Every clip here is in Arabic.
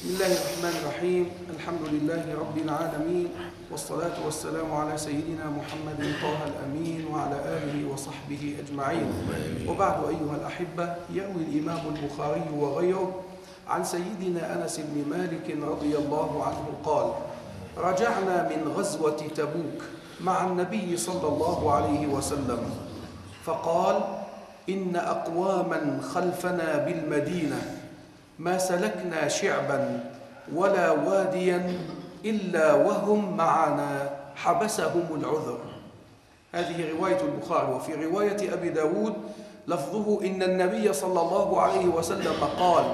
بسم الله الرحمن الرحيم. الحمد لله رب العالمين والصلاة والسلام على سيدنا محمد طه الأمين وعلى آله وصحبه أجمعين. وبعد أيها الأحبة يروي الإمام البخاري وغيره عن سيدنا أنس بن مالك رضي الله عنه قال رجعنا من غزوة تبوك مع النبي صلى الله عليه وسلم. فقال إن أقواما خلفنا بالمدينة ما سلكنا شعبا ولا واديا إلا وهم معنا حبسهم العذر. هذه رواية البخاري وفي رواية أبي داود لفظه إن النبي صلى الله عليه وسلم قال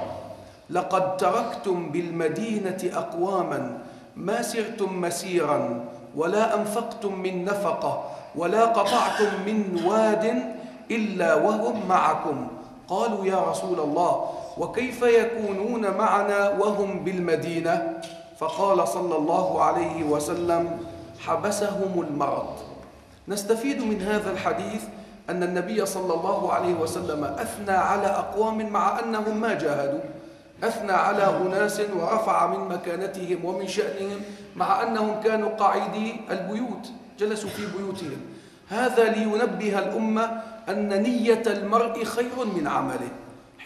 لقد تركتم بالمدينة أقواما ما سرتم مسيرا ولا أنفقتم من نفقة ولا قطعتم من واد إلا وهم معكم. قالوا يا رسول الله وكيف يكونون معنا وهم بالمدينة؟ فقال صلى الله عليه وسلم حبسهم المرض. نستفيد من هذا الحديث أن النبي صلى الله عليه وسلم أثنى على أقوام مع أنهم ما جاهدوا. أثنى على أناس ورفع من مكانتهم ومن شأنهم مع أنهم كانوا قاعدي البيوت جلسوا في بيوتهم. هذا لينبه الأمة أن نية المرء خير من عمله.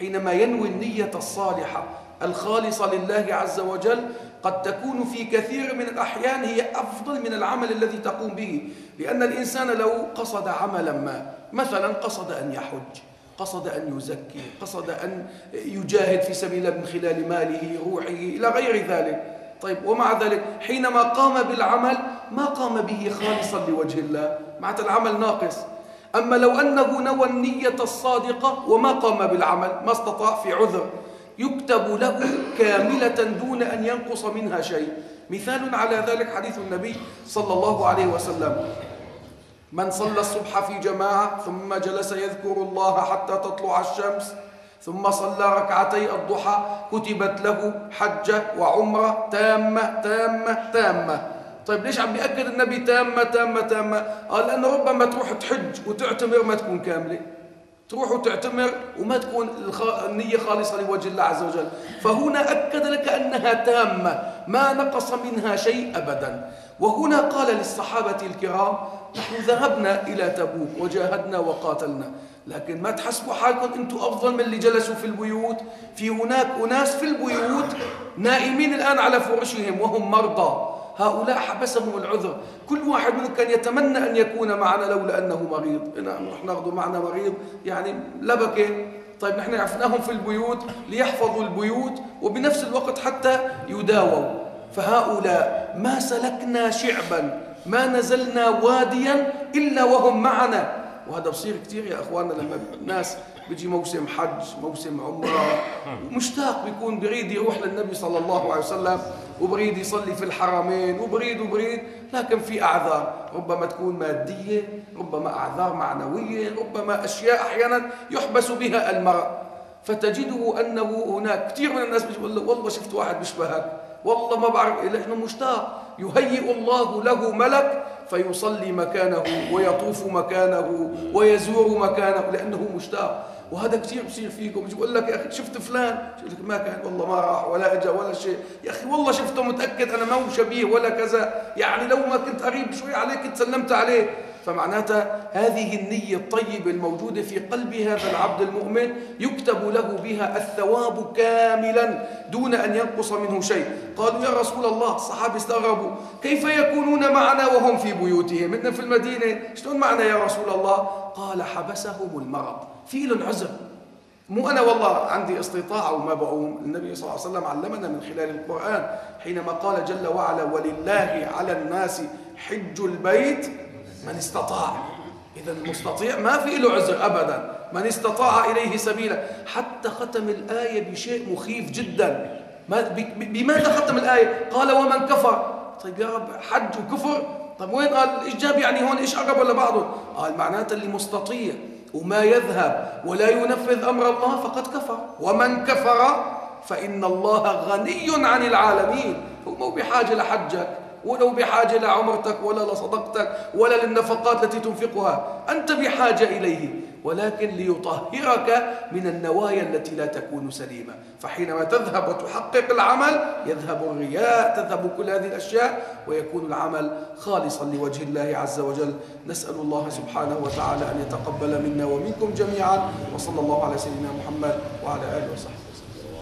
حينما ينوي النية الصالحة الخالصة لله عز وجل قد تكون في كثير من الأحيان هي أفضل من العمل الذي تقوم به. لأن الإنسان لو قصد عملا ما مثلا قصد أن يحج قصد أن يزكي قصد أن يجاهد في سبيل الله من خلال ماله روحه إلى غير ذلك. طيب ومع ذلك حينما قام بالعمل ما قام به خالصا لوجه الله؟ معنات العمل ناقص. أما لو أنه نوى النية الصادقة وما قام بالعمل ما استطاع في عذر يكتب له كاملة دون أن ينقص منها شيء. مثال على ذلك حديث النبي صلى الله عليه وسلم. من صلى الصبح في جماعة ثم جلس يذكر الله حتى تطلع الشمس ثم صلى ركعتي الضحى كتبت له حجة وعمرة تامة تامة تامة. طيب ليش عم بيأكد النبي تامة تامة تامة؟ قال لأنه ربما تروح تحج وتعتمر ما تكون كاملة. تروح وتعتمر وما تكون النية خالصة لوجه الله عز وجل. فهنا أكد لك أنها تامة ما نقص منها شيء أبدا. وهنا قال للصحابة الكرام نحن ذهبنا إلى تبوك وجاهدنا وقاتلنا. لكن ما تحسبوا حالكم أنتم أفضل من اللي جلسوا في البيوت؟ في هناك أناس في البيوت نائمين الآن على فرشهم وهم مرضى. هؤلاء حبسهم العذر. كل واحد منهم كان يتمنى أن يكون معنا لولا أنه مريض. نحن ناخذ معنا مريض. يعني لبكة. طيب نحن عرفناهم في البيوت ليحفظوا البيوت وبنفس الوقت حتى يداووا. فهؤلاء ما سلكنا شعبا ما نزلنا واديا إلا وهم معنا. وهذا بصير كثير يا أخواننا لما الناس بيجي موسم حج موسم عمرة. مشتاق بيكون بريد يروح للنبي صلى الله عليه وسلم. وبريد يصلي في الحرمين وبريد وبريد لكن في أعذار ربما تكون مادية ربما أعذار معنوية ربما أشياء أحيانا يحبس بها المرء. فتجده أنه هناك كثير من الناس بيقول له والله شفت واحد بيشبهك والله ما بعرف لأنه مشتاق. يهيئ الله له ملك فيصلي مكانه ويطوف مكانه ويزور مكانه لأنه مشتاق. وهذا كثير بصير فيكم. بقول لك يا أخي شفت فلان؟ لك ما كان والله ما راح ولا اجى ولا شيء. يا أخي والله شفته متأكد أنا ما هو شبيه ولا كذا. يعني لو ما كنت قريب شوي عليه كنت سلمت عليه. فمعناتها هذه النية الطيبة الموجودة في قلب هذا العبد المؤمن يكتب له بها الثواب كاملا دون أن ينقص منه شيء. قالوا يا رسول الله الصحابة استغربوا. كيف يكونون معنا وهم في بيوتهم؟ إن في المدينة. شلون معنا يا رسول الله؟ قال حبسهم المرض. في له عذر مو أنا والله عندي استطاعة وما بقوم النبي صلى الله عليه وسلم علمنا من خلال القرآن حينما قال جل وعلا ولله على الناس حج البيت من استطاع. إذا المستطيع ما في له عذر أبدا. من استطاع إليه سبيلا. حتى ختم الآية بشيء مخيف جدا. بماذا ختم الآية؟ قال ومن كفر. طيب يا رب حج وكفر؟ طيب وين قال؟ الإجابة يعني هون؟ إيش أقرب ولا بعضه قال معناته اللي مستطيع وما يذهب ولا ينفذ أمر الله فقد كفر. ومن كفر فإن الله غني عن العالمين. هو مو بحاجة لحجك ولو بحاجة لعمرتك ولا لصدقتك ولا للنفقات التي تنفقها أنت بحاجة إليه ولكن ليطهرك من النوايا التي لا تكون سليمة. فحينما تذهب وتحقق العمل يذهب الرياء تذهب كل هذه الأشياء ويكون العمل خالصا لوجه الله عز وجل. نسأل الله سبحانه وتعالى أن يتقبل منا ومنكم جميعا وصلى الله على سيدنا محمد وعلى آله وصحبه.